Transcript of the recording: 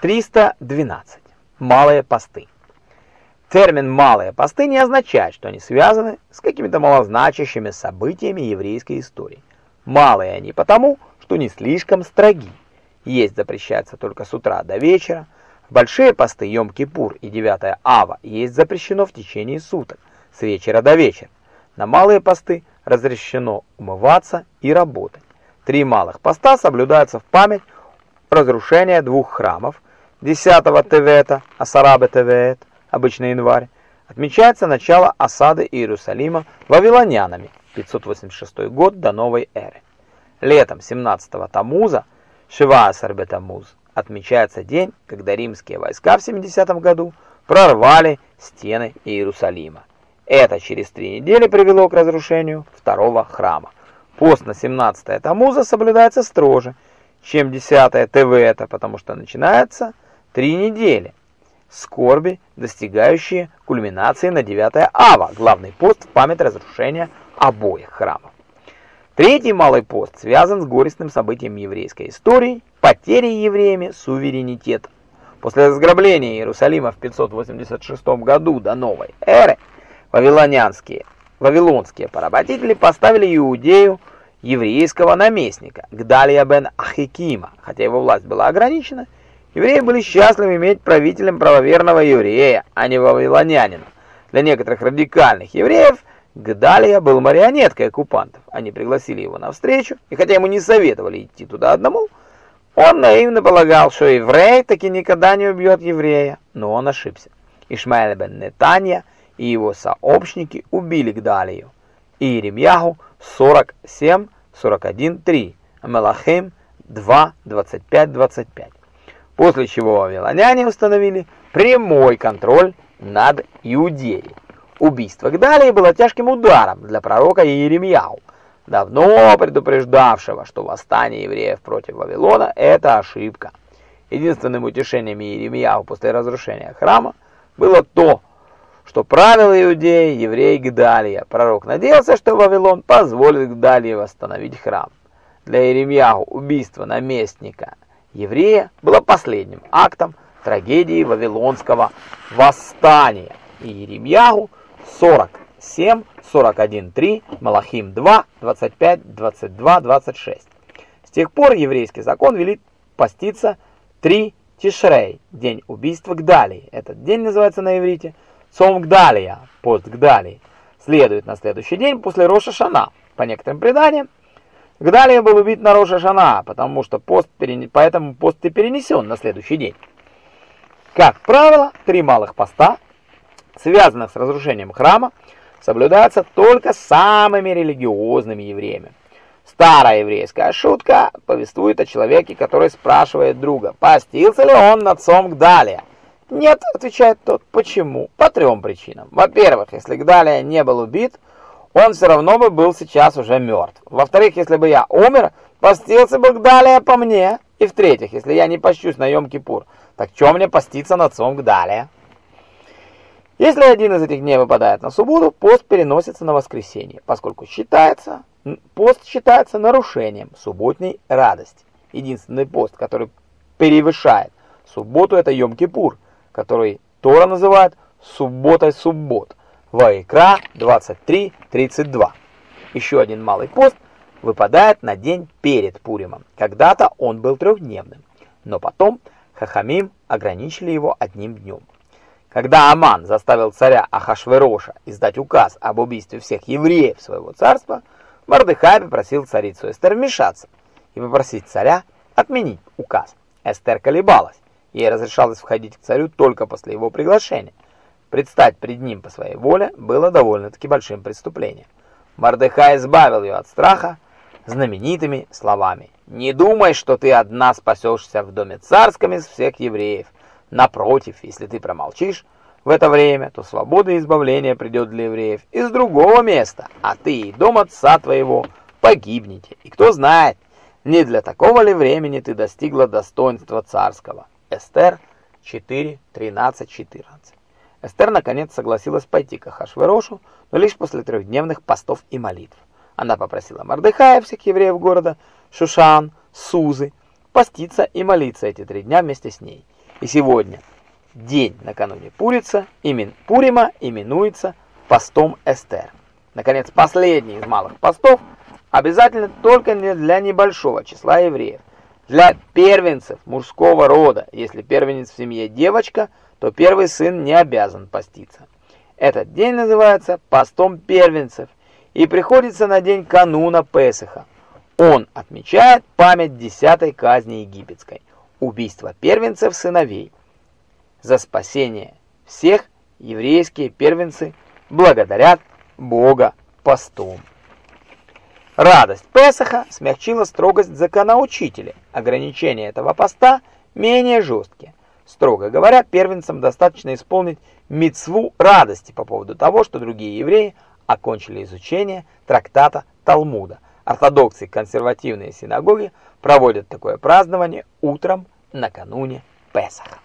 312. Малые посты. Термин «малые посты» не означает, что они связаны с какими-то малозначащими событиями еврейской истории. Малые они потому, что не слишком строги. Есть запрещается только с утра до вечера. Большие посты Йом-Кипур и 9 Ава есть запрещено в течение суток, с вечера до вечера. На малые посты разрешено умываться и работать. Три малых поста соблюдаются в память разрушения двух храмов – 10 Тевета, Асарабе Тевет, обычный январь, отмечается начало осады Иерусалима вавилонянами, 586 год до новой эры. Летом 17 Тамуза, Шиваасар Бетамуз, отмечается день, когда римские войска в 70 году прорвали стены Иерусалима. Это через три недели привело к разрушению второго храма. Пост на 17 Тамуза соблюдается строже, чем 10 Тевета, потому что начинается Три недели. Скорби, достигающие кульминации на 9 ава, главный пост в память разрушения обоих храмов. Третий малый пост связан с горестным событием еврейской истории, потерей евреями суверенитета. После разграбления Иерусалима в 586 году до новой эры вавилонянские, вавилонские поработители поставили Иудею еврейского наместника Гдалия бен Ахикима, хотя его власть была ограничена, Евреи были счастливы иметь правителем правоверного еврея, а не вавилонянина. Для некоторых радикальных евреев Гдалия был марионеткой оккупантов. Они пригласили его на встречу, и хотя ему не советовали идти туда одному, он наивно полагал, что еврей таки никогда не убьет еврея, но он ошибся. Ишмаэль бен Нетанья и его сообщники убили Гдалию. И Иеремьяху 47, 41, 3, Мелахим 2, 25, 25 после чего вавилоняне установили прямой контроль над Иудеей. Убийство Гдалии было тяжким ударом для пророка Иеремьяу, давно предупреждавшего, что восстание евреев против Вавилона – это ошибка. Единственным утешением Иеремьяу после разрушения храма было то, что правил Иудеи еврей Гдалия. Пророк надеялся, что Вавилон позволит Гдалии восстановить храм. Для Иеремьяу убийство наместника – еврея было последним актом трагедии Вавилонского восстания. И Еремьягу 47, 41, 3, Малахим 2, 25, 22, 26. С тех пор еврейский закон велит поститься три Тишрей, день убийства Гдалии. Этот день называется на иврите Цом Гдалия, пост Гдалии. Следует на следующий день после Роша Шана. По некоторым преданиям, Гдалия был убит на Роша Шана, потому что пост перен... поэтому пост и перенесен на следующий день. Как правило, три малых поста, связанных с разрушением храма, соблюдаются только самыми религиозными евреями. Старая еврейская шутка повествует о человеке, который спрашивает друга, постился ли он над отцом Гдалия. «Нет», — отвечает тот, — «почему?» По трем причинам. Во-первых, если Гдалия не был убит, он все равно бы был сейчас уже мертв. Во-вторых, если бы я умер, постился бы Гдалия по мне. И в-третьих, если я не пощусь на Йом-Кипур, так что мне поститься над отцом Гдалия? Если один из этих дней выпадает на субботу, пост переносится на воскресенье, поскольку считается, пост считается нарушением субботней радости. Единственный пост, который превышает субботу, это Йом-Кипур, который Тора называет субботой суббот. Ваикра 23.32. Еще один малый пост выпадает на день перед Пуримом. Когда-то он был трехдневным, но потом Хахамим ограничили его одним днем. Когда Аман заставил царя Ахашвероша издать указ об убийстве всех евреев своего царства, Мордыхай попросил царицу Эстер вмешаться и попросить царя отменить указ. Эстер колебалась, ей разрешалось входить к царю только после его приглашения – Предстать пред ним по своей воле было довольно-таки большим преступлением. Мордыхай избавил ее от страха знаменитыми словами. «Не думай, что ты одна спасешься в доме царском из всех евреев. Напротив, если ты промолчишь в это время, то свобода и избавление придет для евреев из другого места, а ты и дом отца твоего погибнете. И кто знает, не для такого ли времени ты достигла достоинства царского». Эстер 4, 13, 14. Эстер наконец согласилась пойти к Ахашверошу, но лишь после трехдневных постов и молитв. Она попросила Мордыхая, всех евреев города, Шушан, Сузы, поститься и молиться эти три дня вместе с ней. И сегодня, день накануне Пурица, имен, Пурима именуется постом Эстер. Наконец, последний из малых постов обязательно только для небольшого числа евреев. Для первенцев мужского рода, если первенец в семье девочка, то первый сын не обязан поститься. Этот день называется постом первенцев и приходится на день кануна Песаха. Он отмечает память десятой казни египетской, убийство первенцев сыновей. За спасение всех еврейские первенцы благодарят Бога постом. Радость Песаха смягчила строгость законоучителя. Ограничения этого поста менее жесткие. Строго говоря, первенцам достаточно исполнить мицву радости по поводу того, что другие евреи окончили изучение трактата Талмуда. Ортодоксы консервативные синагоги проводят такое празднование утром накануне Песаха.